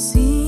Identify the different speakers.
Speaker 1: See